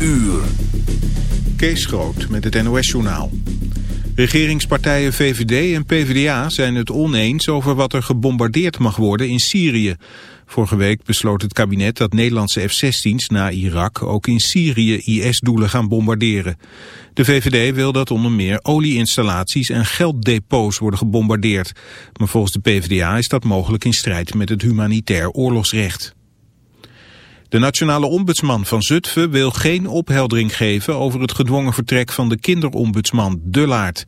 uur. Kees Groot met het NOS-journaal. Regeringspartijen VVD en PvdA zijn het oneens over wat er gebombardeerd mag worden in Syrië. Vorige week besloot het kabinet dat Nederlandse F-16's na Irak ook in Syrië IS-doelen gaan bombarderen. De VVD wil dat onder meer olieinstallaties en gelddepots worden gebombardeerd. Maar volgens de PvdA is dat mogelijk in strijd met het humanitair oorlogsrecht. De nationale ombudsman van Zutphen wil geen opheldering geven over het gedwongen vertrek van de kinderombudsman Dullaert.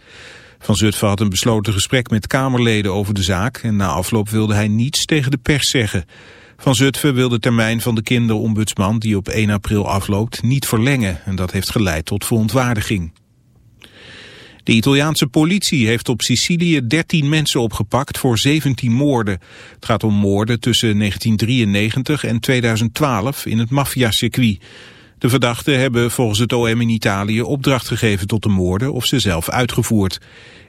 Van Zutphen had een besloten gesprek met Kamerleden over de zaak en na afloop wilde hij niets tegen de pers zeggen. Van Zutphen wil de termijn van de kinderombudsman die op 1 april afloopt niet verlengen en dat heeft geleid tot verontwaardiging. De Italiaanse politie heeft op Sicilië 13 mensen opgepakt voor 17 moorden. Het gaat om moorden tussen 1993 en 2012 in het maffiacircuit. De verdachten hebben volgens het OM in Italië opdracht gegeven tot de moorden of ze zelf uitgevoerd.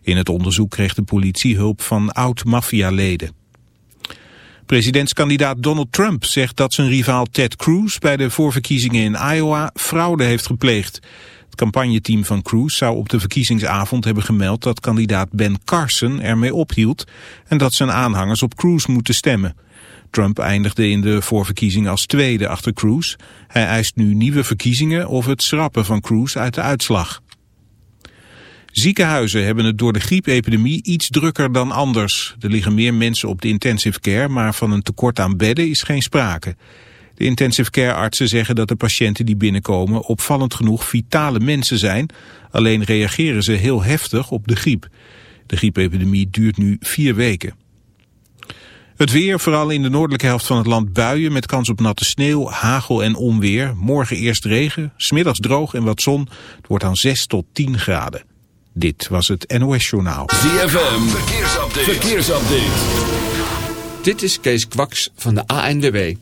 In het onderzoek kreeg de politie hulp van oud-maffialeden. Presidentskandidaat Donald Trump zegt dat zijn rivaal Ted Cruz bij de voorverkiezingen in Iowa fraude heeft gepleegd. Het campagneteam van Cruz zou op de verkiezingsavond hebben gemeld dat kandidaat Ben Carson ermee ophield en dat zijn aanhangers op Cruz moeten stemmen. Trump eindigde in de voorverkiezing als tweede achter Cruz. Hij eist nu nieuwe verkiezingen of het schrappen van Cruz uit de uitslag. Ziekenhuizen hebben het door de griepepidemie iets drukker dan anders. Er liggen meer mensen op de intensive care, maar van een tekort aan bedden is geen sprake. De intensive care artsen zeggen dat de patiënten die binnenkomen opvallend genoeg vitale mensen zijn. Alleen reageren ze heel heftig op de griep. De griepepidemie duurt nu vier weken. Het weer, vooral in de noordelijke helft van het land buien met kans op natte sneeuw, hagel en onweer. Morgen eerst regen, smiddags droog en wat zon. Het wordt dan 6 tot 10 graden. Dit was het NOS Journaal. ZFM, verkeersupdate. verkeersupdate. Dit is Kees Kwaks van de ANWB.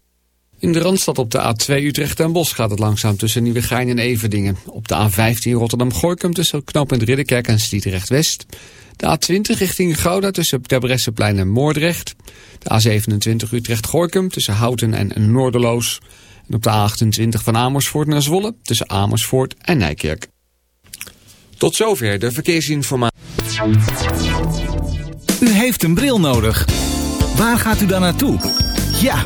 In de Randstad op de A2 Utrecht en Bos gaat het langzaam tussen Nieuwegein en Everdingen. Op de A15 Rotterdam-Gorkum tussen knooppunt Ridderkerk en Stietrecht-West. De A20 richting Gouda tussen Terbrechtseplein en Moordrecht. De A27 Utrecht-Gorkum tussen Houten en Noorderloos. En op de A28 van Amersfoort naar Zwolle tussen Amersfoort en Nijkerk. Tot zover de verkeersinformatie. U heeft een bril nodig. Waar gaat u dan naartoe? Ja,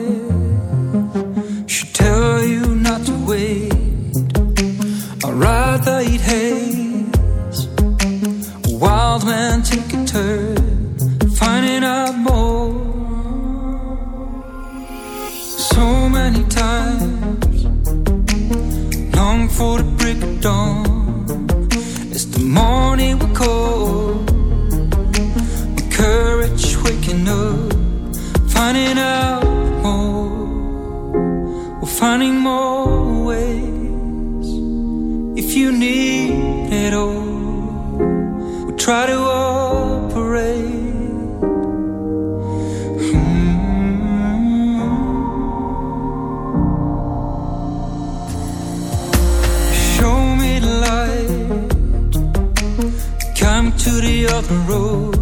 beauty of the road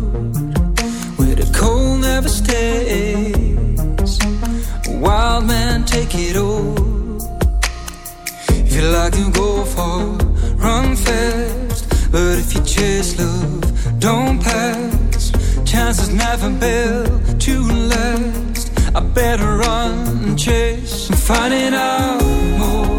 where the cold never stays. Wild men take it all. If you like to go far, run fast. But if you chase love, don't pass. Chances never built to last. I better run and chase. I'm finding out more.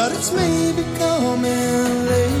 but it's maybe coming later.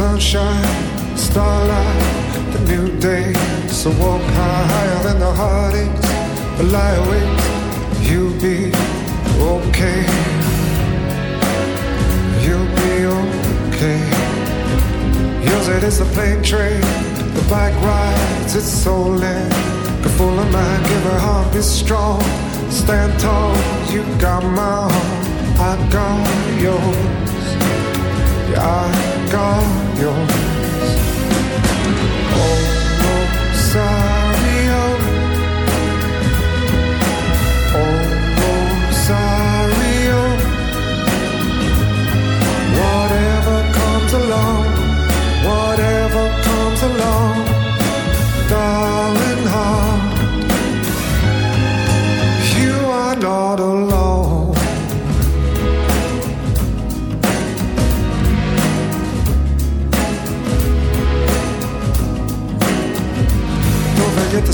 Sunshine, starlight, the new day. So walk higher than the heartaches, but lie awake, you'll be okay. You'll be okay. Yours it is the plane train, the bike rides, it's stolen. Good full of mind, give her heart, be strong. Stand tall, you got my heart, I got yours. Yeah, I got yours.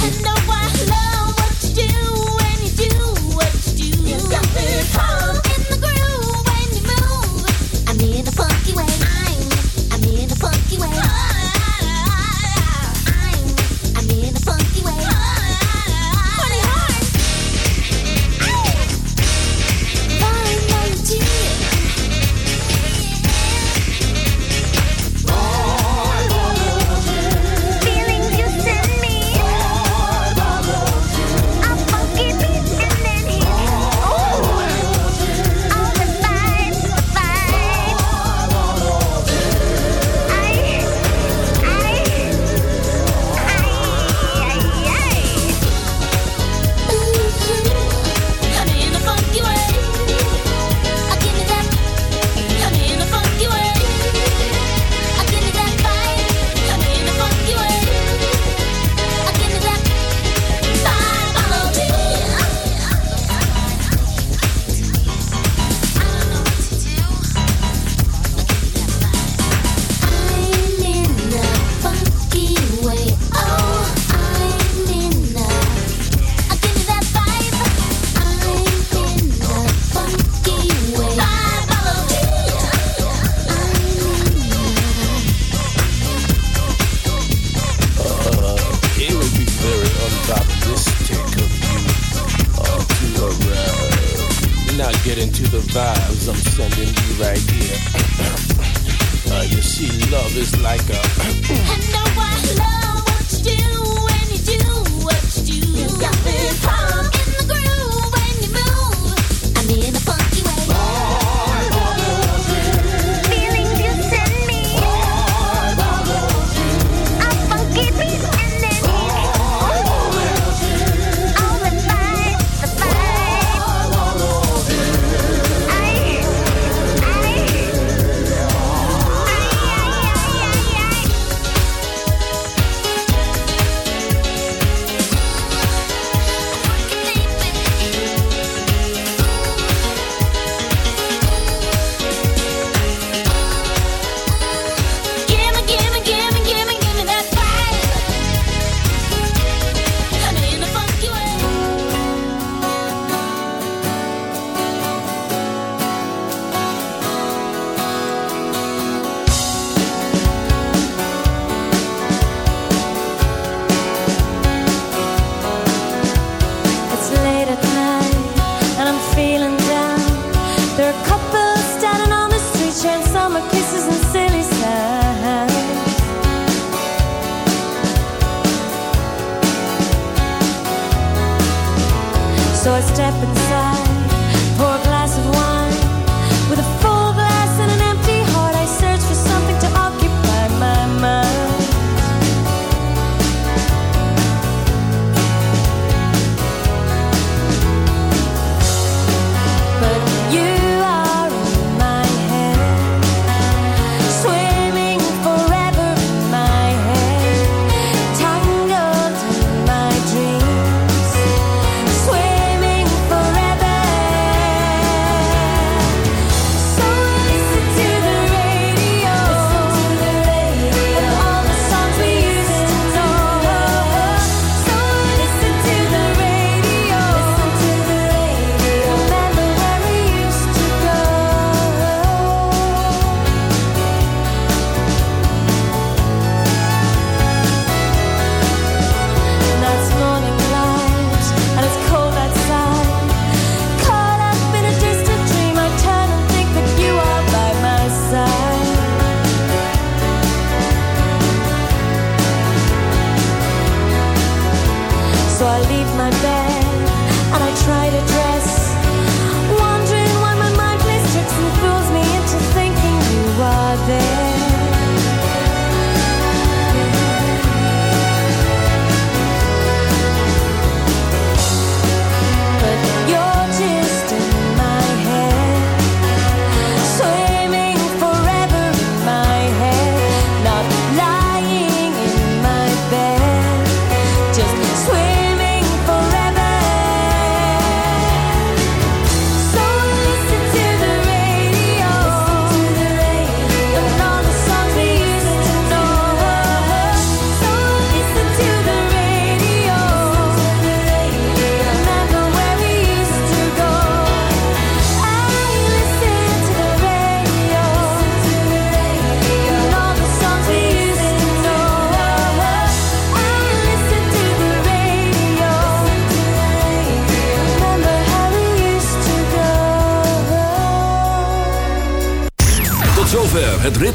you.